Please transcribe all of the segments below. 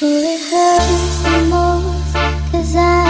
Who it hurts the most? Cause I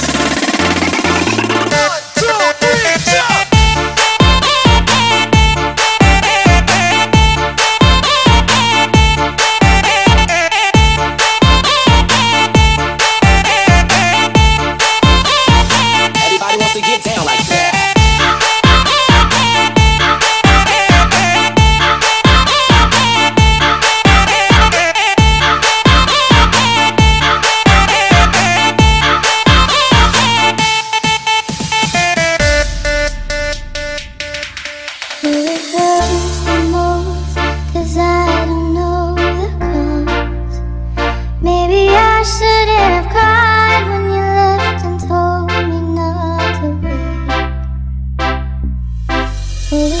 Oh.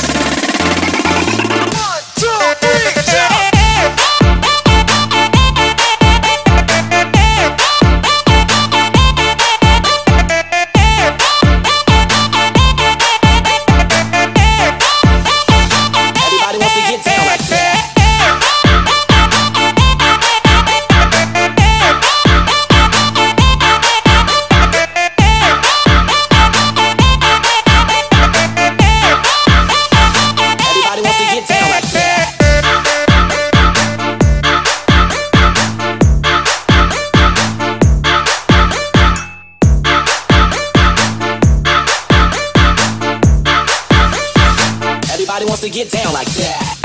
Everybody wants to get down like that.